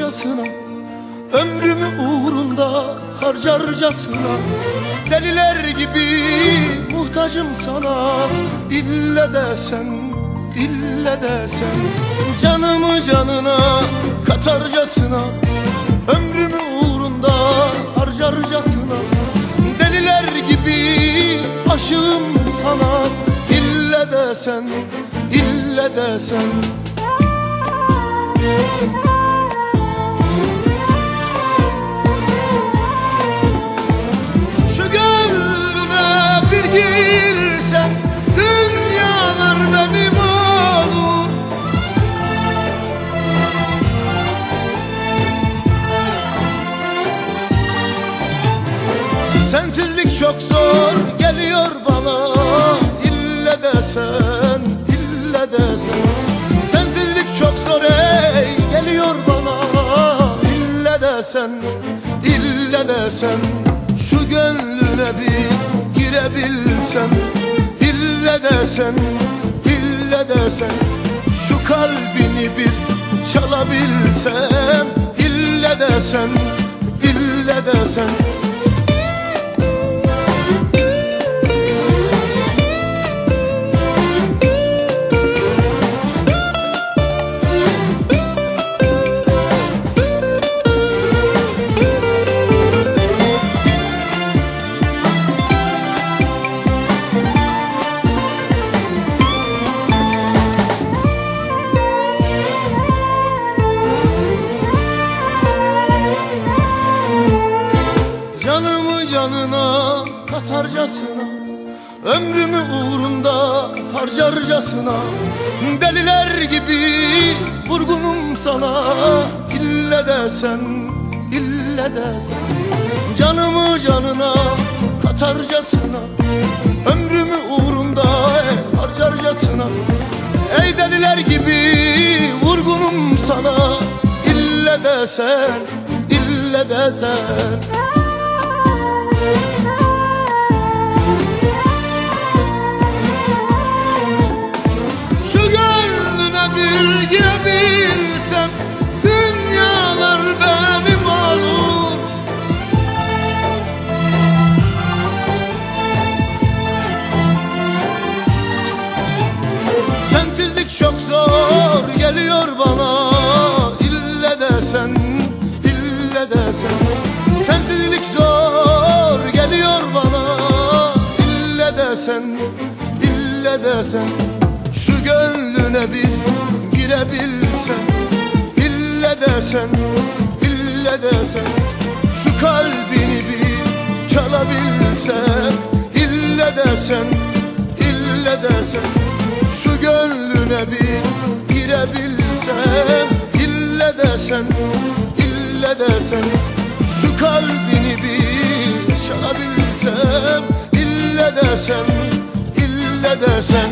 Katarcasına Ömrümü uğrunda harcarcasına. Deliler gibi muhtacım sana İlle desen, ille desen Canımı canına katarcasına Ömrümü uğrunda harcarcasına. Deliler gibi aşığım sana İlle desen, ille desen Şu Sensizlik çok zor geliyor bana. İlle desen, ille desen. Sensizlik çok zor ey geliyor bana. İlle desen, ille desen. Şu gönlüne bir girebilsem İlle desen, ille desen. Şu kalbini bir çalabilsem İlle desen, ille desen. Canımı katarcasına Ömrümü uğrunda harcarcasına. Deliler gibi vurgunum sana İlle desen, ille desen Canımı canına katarcasına Ömrümü uğrunda harcarcasına. Ey deliler gibi vurgunum sana İlle desen, ille desen çok zor geliyor bana. İlle desen, ille desen. Sensizlik zor geliyor bana. İlle desen, ille desen. Şu gönlüne bir girebilsem İlle desen, ille desen. Şu kalbini bir çalabilsem İlle desen, ille desen. Şu gönlüne desen, ille desen Şu kalbini bir çalabilsem İlle desen, ille desen